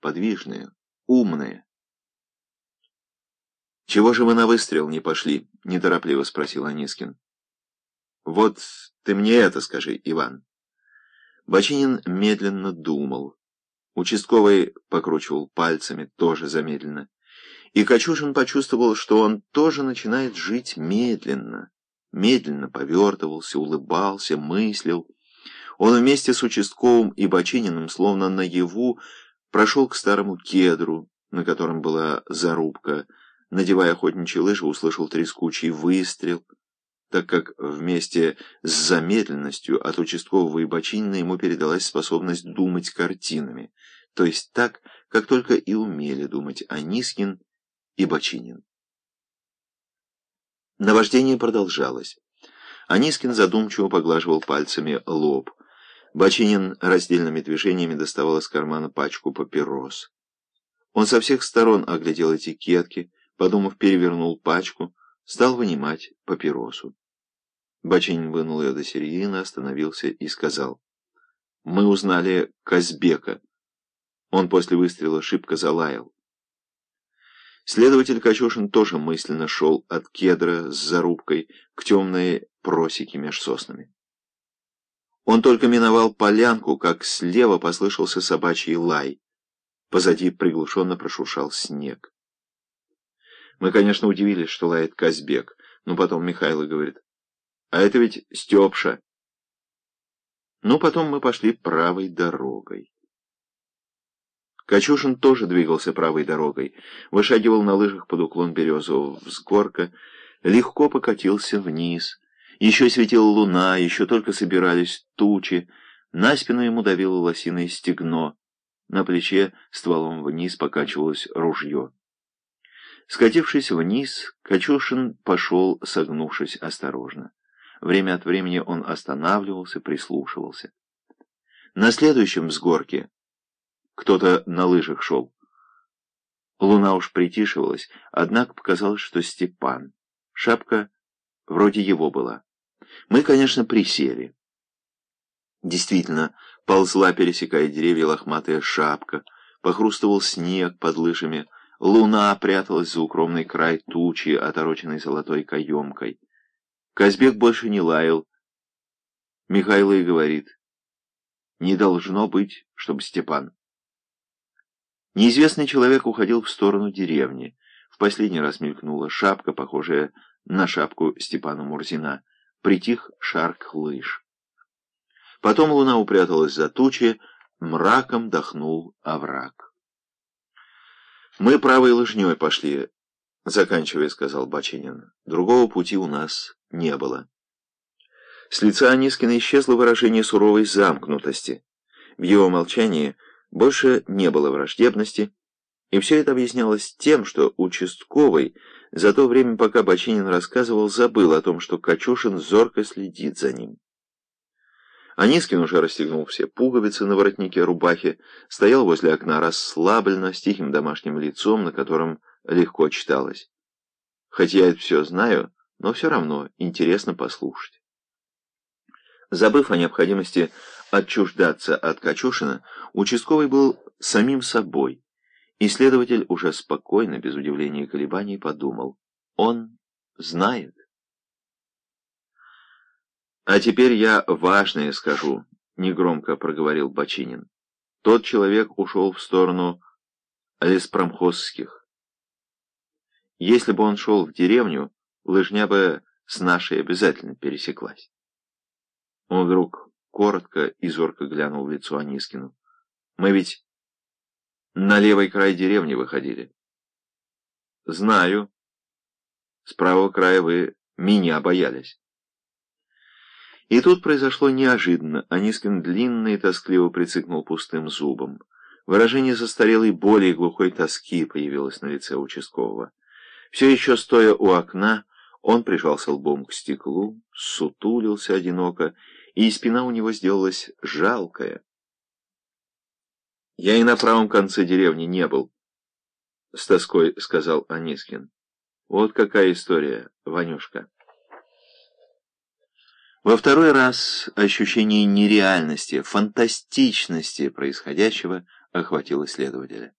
подвижные, умные. «Чего же вы на выстрел не пошли?» — неторопливо спросил Анискин. «Вот ты мне это скажи, Иван». Бочинин медленно думал. Участковый покручивал пальцами, тоже замедленно. И Качушин почувствовал, что он тоже начинает жить медленно. Медленно повертывался, улыбался, мыслил. Он вместе с участковым и Бочининым, словно наяву, прошел к старому кедру, на котором была зарубка. Надевая охотничьи лыжи, услышал трескучий выстрел, так как вместе с замедленностью от участкового и Бочинина ему передалась способность думать картинами, то есть так, как только и умели думать Анискин и Бочинин. Наваждение продолжалось. Анискин задумчиво поглаживал пальцами лоб. Бочинин раздельными движениями доставал из кармана пачку папирос. Он со всех сторон оглядел этикетки, подумав, перевернул пачку, стал вынимать папиросу. Бочинин вынул ее до середины, остановился и сказал. «Мы узнали Казбека. Он после выстрела шибко залаял». Следователь Качушин тоже мысленно шел от кедра с зарубкой к темной просеке меж соснами. Он только миновал полянку, как слева послышался собачий лай. Позади приглушенно прошуршал снег. Мы, конечно, удивились, что лает Казбек, но потом Михайло говорит, а это ведь Степша. Ну, потом мы пошли правой дорогой. Качушин тоже двигался правой дорогой, вышагивал на лыжах под уклон березового взгорка, легко покатился вниз — еще светила луна, еще только собирались тучи. На спину ему давило лосиное стегно. На плече стволом вниз покачивалось ружье. Скатившись вниз, Качушин пошел, согнувшись осторожно. Время от времени он останавливался, прислушивался. На следующем взгорке кто-то на лыжах шел. Луна уж притишивалась, однако показалось, что Степан. Шапка вроде его была. Мы, конечно, присели. Действительно, ползла, пересекая деревья, лохматая шапка, похрустывал снег под лыжами, луна пряталась за укромный край тучи, отороченной золотой каемкой. Казбек больше не лаял. Михайло и говорит, не должно быть, чтобы Степан. Неизвестный человек уходил в сторону деревни. В последний раз мелькнула шапка, похожая на шапку Степана Мурзина притих шарк лыж. Потом луна упряталась за тучи, мраком дохнул овраг. «Мы правой лыжней пошли», — заканчивая, сказал Бачинин. «Другого пути у нас не было». С лица Анискина исчезло выражение суровой замкнутости. В его молчании больше не было враждебности, и все это объяснялось тем, что участковый за то время, пока Бочинин рассказывал, забыл о том, что Качушин зорко следит за ним. Анискин уже расстегнул все пуговицы на воротнике рубахи, стоял возле окна расслабленно, с тихим домашним лицом, на котором легко читалось. Хоть я это все знаю, но все равно интересно послушать. Забыв о необходимости отчуждаться от Качушина, участковый был самим собой, Исследователь уже спокойно, без удивления и колебаний, подумал. Он знает. «А теперь я важное скажу», — негромко проговорил Бочинин. Тот человек ушел в сторону леспромхозских. Если бы он шел в деревню, лыжня бы с нашей обязательно пересеклась. Он вдруг коротко и зорко глянул в лицо Анискину. «Мы ведь на левый край деревни выходили. Знаю. С правого края вы меня боялись. И тут произошло неожиданно. Анискин длинно и тоскливо прицикнул пустым зубом. Выражение застарелой боли и глухой тоски появилось на лице участкового. Все еще стоя у окна, он прижался лбом к стеклу, сутулился одиноко, и спина у него сделалась жалкая. Я и на правом конце деревни не был, — с тоской сказал Анискин. Вот какая история, Ванюшка. Во второй раз ощущение нереальности, фантастичности происходящего охватила следователя.